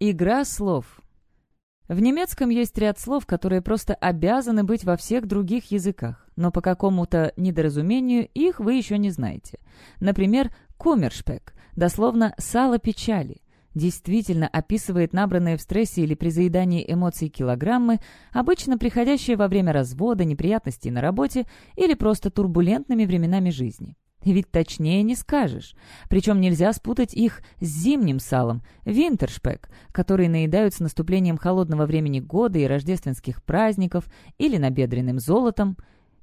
Игра слов. В немецком есть ряд слов, которые просто обязаны быть во всех других языках, но по какому-то недоразумению их вы еще не знаете. Например, «кумершпек», дословно «сало печали», действительно описывает набранные в стрессе или при заедании эмоций килограммы, обычно приходящие во время развода, неприятностей на работе или просто турбулентными временами жизни. Ведь точнее не скажешь. Причем нельзя спутать их с зимним салом, винтершпек, который наедают с наступлением холодного времени года и рождественских праздников, или набедренным золотом,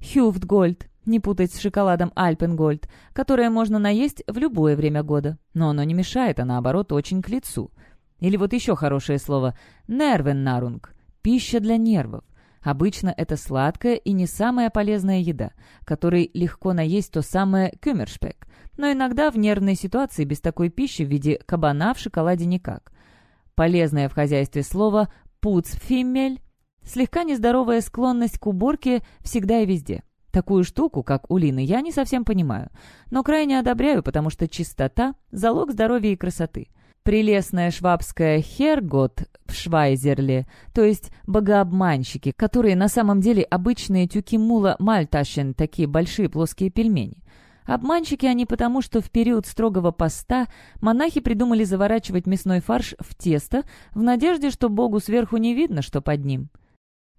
хюфтгольд, не путать с шоколадом Альпенгольд, которое можно наесть в любое время года, но оно не мешает, а наоборот очень к лицу. Или вот еще хорошее слово «нервеннарунг» – пища для нервов. Обычно это сладкая и не самая полезная еда, которой легко наесть то самое кюмершпек, но иногда в нервной ситуации без такой пищи в виде кабана в шоколаде никак. Полезное в хозяйстве слово «пуцфиммель» – слегка нездоровая склонность к уборке всегда и везде. Такую штуку, как у Лины, я не совсем понимаю, но крайне одобряю, потому что чистота – залог здоровья и красоты. Прелестная швабская «Хергот» в Швайзерле, то есть богообманщики, которые на самом деле обычные тюки мула мальташен, такие большие плоские пельмени. Обманщики они потому, что в период строгого поста монахи придумали заворачивать мясной фарш в тесто в надежде, что Богу сверху не видно, что под ним.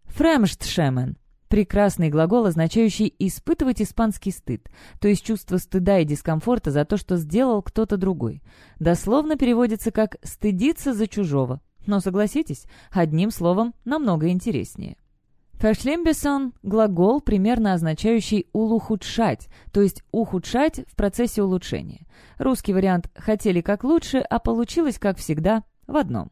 Фремштшемен Прекрасный глагол, означающий «испытывать испанский стыд», то есть чувство стыда и дискомфорта за то, что сделал кто-то другой. Дословно переводится как «стыдиться за чужого». Но согласитесь, одним словом намного интереснее. Фершлембесон – глагол, примерно означающий «улухудшать», то есть ухудшать в процессе улучшения. Русский вариант «хотели как лучше», а получилось, как всегда, в одном.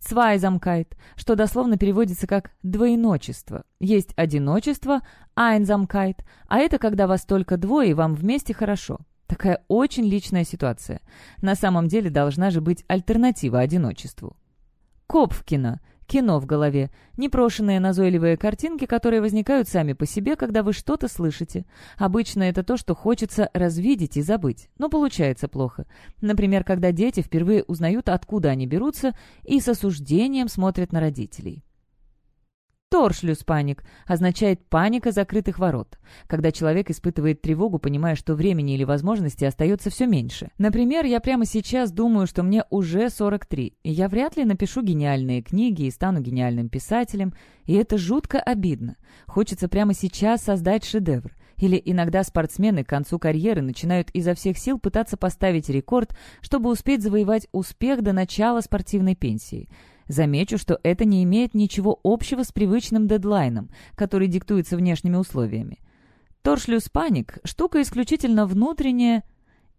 Цвайзамкайт, что дословно переводится как «двоеночество». Есть одиночество, айнзамкайт, а это когда вас только двое и вам вместе хорошо. Такая очень личная ситуация. На самом деле должна же быть альтернатива одиночеству. Копфкина кино в голове, непрошенные назойливые картинки, которые возникают сами по себе, когда вы что-то слышите. Обычно это то, что хочется развидеть и забыть, но получается плохо. Например, когда дети впервые узнают, откуда они берутся, и с осуждением смотрят на родителей. Торшлюс паник означает паника закрытых ворот, когда человек испытывает тревогу, понимая, что времени или возможностей остается все меньше. Например, я прямо сейчас думаю, что мне уже 43, и я вряд ли напишу гениальные книги и стану гениальным писателем, и это жутко обидно. Хочется прямо сейчас создать шедевр. Или иногда спортсмены к концу карьеры начинают изо всех сил пытаться поставить рекорд, чтобы успеть завоевать успех до начала спортивной пенсии – Замечу, что это не имеет ничего общего с привычным дедлайном, который диктуется внешними условиями. Торшлюс паник – штука исключительно внутренняя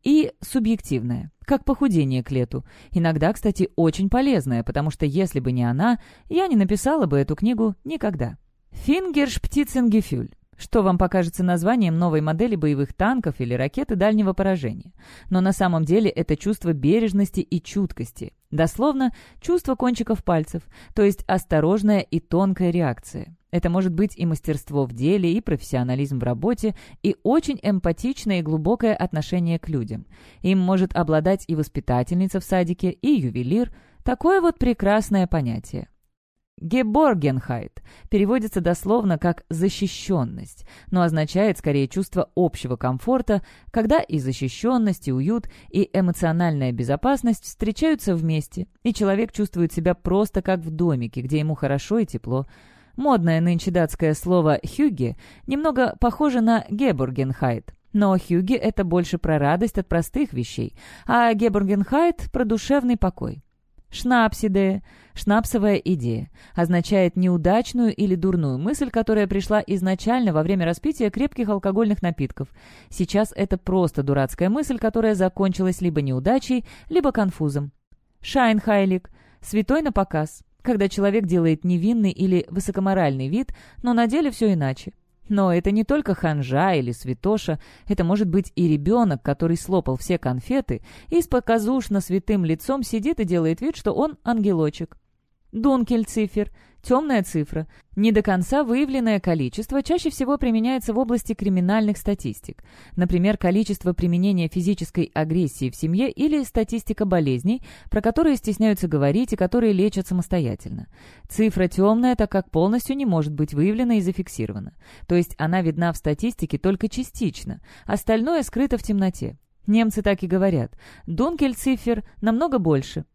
и субъективная, как похудение к лету. Иногда, кстати, очень полезная, потому что если бы не она, я не написала бы эту книгу никогда. Фингерш Птиценгефюль что вам покажется названием новой модели боевых танков или ракеты дальнего поражения. Но на самом деле это чувство бережности и чуткости. Дословно, чувство кончиков пальцев, то есть осторожная и тонкая реакция. Это может быть и мастерство в деле, и профессионализм в работе, и очень эмпатичное и глубокое отношение к людям. Им может обладать и воспитательница в садике, и ювелир. Такое вот прекрасное понятие. Геборгенхайт переводится дословно как «защищенность», но означает скорее чувство общего комфорта, когда и защищенность, и уют, и эмоциональная безопасность встречаются вместе, и человек чувствует себя просто как в домике, где ему хорошо и тепло. Модное нынче датское слово «хюги» немного похоже на «геборгенхайт», но хюги — это больше про радость от простых вещей, а геборгенхайт — про душевный покой. Шнапсиде, шнапсовая идея, означает неудачную или дурную мысль, которая пришла изначально во время распития крепких алкогольных напитков. Сейчас это просто дурацкая мысль, которая закончилась либо неудачей, либо конфузом. Шайнхайлик, святой на показ, когда человек делает невинный или высокоморальный вид, но на деле все иначе. Но это не только ханжа или святоша, это может быть и ребенок, который слопал все конфеты и с показушно святым лицом сидит и делает вид, что он ангелочек. Дункельцифер, Темная цифра. Не до конца выявленное количество чаще всего применяется в области криминальных статистик. Например, количество применения физической агрессии в семье или статистика болезней, про которые стесняются говорить и которые лечат самостоятельно. Цифра темная, так как полностью не может быть выявлена и зафиксирована. То есть она видна в статистике только частично, остальное скрыто в темноте. Немцы так и говорят. Дункель-цифер намного больше.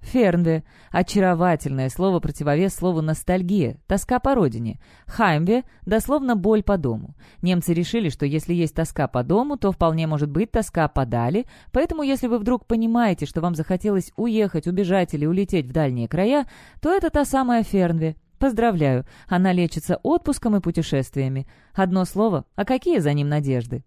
Фернве – очаровательное слово противовес слову «ностальгия», тоска по родине. Хаймве – дословно «боль по дому». Немцы решили, что если есть тоска по дому, то вполне может быть тоска подали, поэтому если вы вдруг понимаете, что вам захотелось уехать, убежать или улететь в дальние края, то это та самая Фернве. Поздравляю, она лечится отпуском и путешествиями. Одно слово, а какие за ним надежды?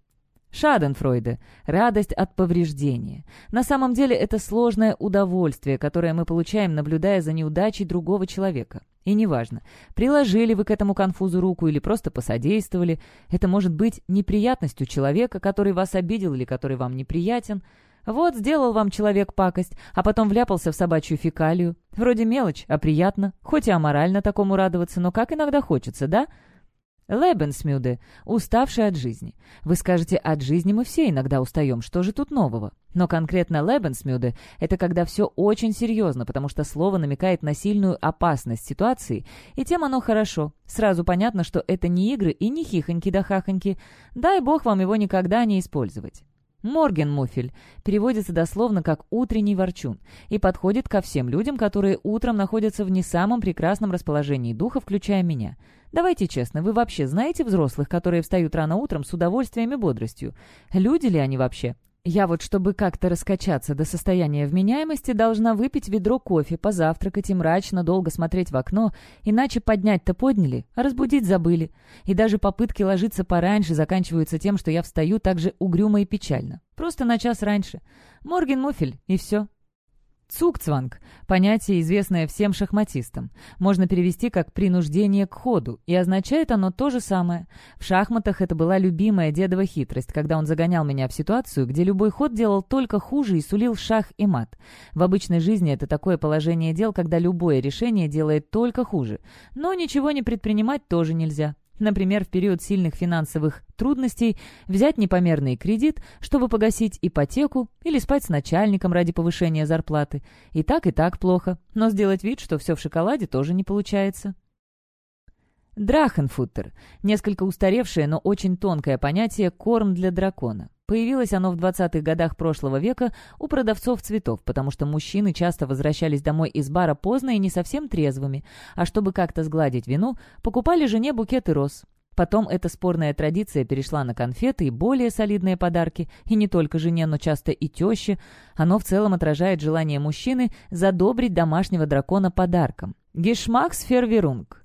Шаденфройде – радость от повреждения. На самом деле это сложное удовольствие, которое мы получаем, наблюдая за неудачей другого человека. И неважно, приложили вы к этому конфузу руку или просто посодействовали, это может быть неприятностью человека, который вас обидел или который вам неприятен. Вот сделал вам человек пакость, а потом вляпался в собачью фекалию. Вроде мелочь, а приятно, хоть и аморально такому радоваться, но как иногда хочется, да? Лебенсмюде, уставший от жизни. Вы скажете, от жизни мы все иногда устаем, что же тут нового? Но конкретно Лебенсмюде – это когда все очень серьезно, потому что слово намекает на сильную опасность ситуации, и тем оно хорошо. Сразу понятно, что это не игры и не хихоньки да хахоньки. Дай бог вам его никогда не использовать. Моргенмуфель переводится дословно как «утренний ворчун» и подходит ко всем людям, которые утром находятся в не самом прекрасном расположении духа, включая меня. Давайте честно, вы вообще знаете взрослых, которые встают рано утром с удовольствием и бодростью? Люди ли они вообще? Я вот, чтобы как-то раскачаться до состояния вменяемости, должна выпить ведро кофе, позавтракать и мрачно долго смотреть в окно, иначе поднять-то подняли, а разбудить забыли. И даже попытки ложиться пораньше заканчиваются тем, что я встаю так же угрюмо и печально. Просто на час раньше. Морген Муфель, и все. Цукцванг – понятие, известное всем шахматистам. Можно перевести как «принуждение к ходу», и означает оно то же самое. В шахматах это была любимая дедова хитрость, когда он загонял меня в ситуацию, где любой ход делал только хуже и сулил шах и мат. В обычной жизни это такое положение дел, когда любое решение делает только хуже. Но ничего не предпринимать тоже нельзя. Например, в период сильных финансовых трудностей взять непомерный кредит, чтобы погасить ипотеку или спать с начальником ради повышения зарплаты. И так, и так плохо, но сделать вид, что все в шоколаде, тоже не получается. Драхенфуттер – несколько устаревшее, но очень тонкое понятие «корм для дракона». Появилось оно в 20-х годах прошлого века у продавцов цветов, потому что мужчины часто возвращались домой из бара поздно и не совсем трезвыми, а чтобы как-то сгладить вину, покупали жене букеты роз. Потом эта спорная традиция перешла на конфеты и более солидные подарки, и не только жене, но часто и теще. Оно в целом отражает желание мужчины задобрить домашнего дракона подарком. Гешмакс ферверунг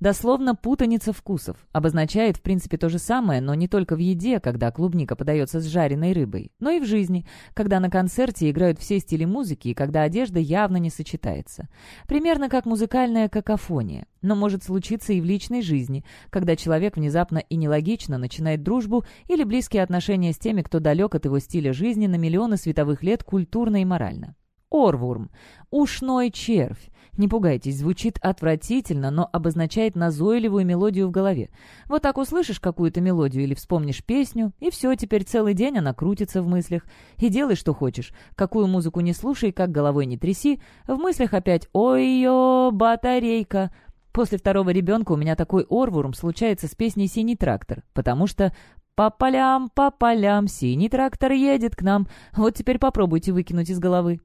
Дословно «путаница вкусов» обозначает, в принципе, то же самое, но не только в еде, когда клубника подается с жареной рыбой, но и в жизни, когда на концерте играют все стили музыки и когда одежда явно не сочетается. Примерно как музыкальная какофония, но может случиться и в личной жизни, когда человек внезапно и нелогично начинает дружбу или близкие отношения с теми, кто далек от его стиля жизни на миллионы световых лет культурно и морально. Орвурм. Ушной червь. Не пугайтесь, звучит отвратительно, но обозначает назойливую мелодию в голове. Вот так услышишь какую-то мелодию или вспомнишь песню, и все, теперь целый день она крутится в мыслях. И делай, что хочешь. Какую музыку не слушай, как головой не тряси. В мыслях опять «Ой-ё, батарейка». После второго ребенка у меня такой орвурм случается с песней «Синий трактор», потому что «По полям, по полям, синий трактор едет к нам». Вот теперь попробуйте выкинуть из головы.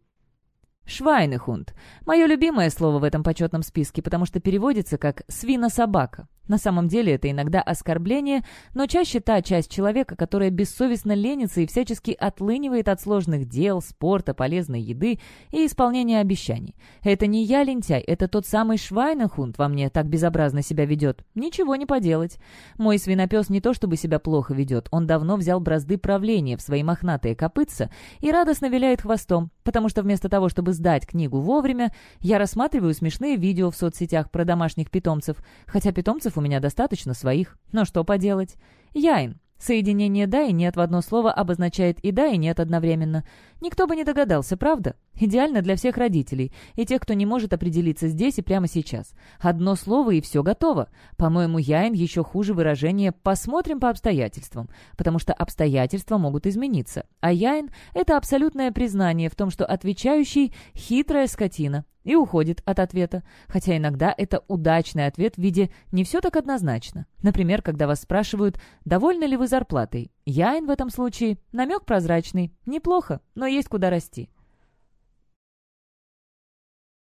Швайнехунд. Мое любимое слово в этом почетном списке, потому что переводится как «свина-собака». На самом деле это иногда оскорбление, но чаще та часть человека, которая бессовестно ленится и всячески отлынивает от сложных дел, спорта, полезной еды и исполнения обещаний. Это не я лентяй, это тот самый Швайнахунд во мне так безобразно себя ведет. Ничего не поделать. Мой свинопес не то чтобы себя плохо ведет, он давно взял бразды правления в свои мохнатые копытца и радостно виляет хвостом, потому что вместо того, чтобы сдать книгу вовремя, я рассматриваю смешные видео в соцсетях про домашних питомцев, хотя питомцев у меня достаточно своих. Но что поделать? Яин. Соединение «да» и «нет» в одно слово обозначает и «да», и «нет» одновременно. Никто бы не догадался, правда? Идеально для всех родителей и тех, кто не может определиться здесь и прямо сейчас. Одно слово и все готово. По-моему, Яин еще хуже выражение «посмотрим по обстоятельствам», потому что обстоятельства могут измениться. А Яин — это абсолютное признание в том, что отвечающий — хитрая скотина, и уходит от ответа, хотя иногда это удачный ответ в виде «не все так однозначно». Например, когда вас спрашивают «довольны ли вы зарплатой?». Яин в этом случае намек прозрачный. Неплохо, но есть куда расти.